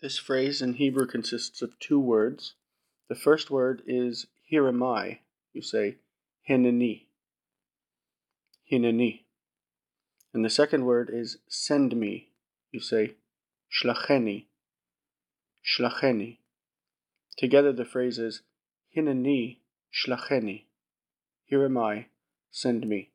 This phrase in Hebrew consists of two words. The first word is here am I. You say hineni. Hineni. And the second word is send me. You say shlacheni. Shlacheni. Together the phrase is hineni shlacheni. Here am I, send me.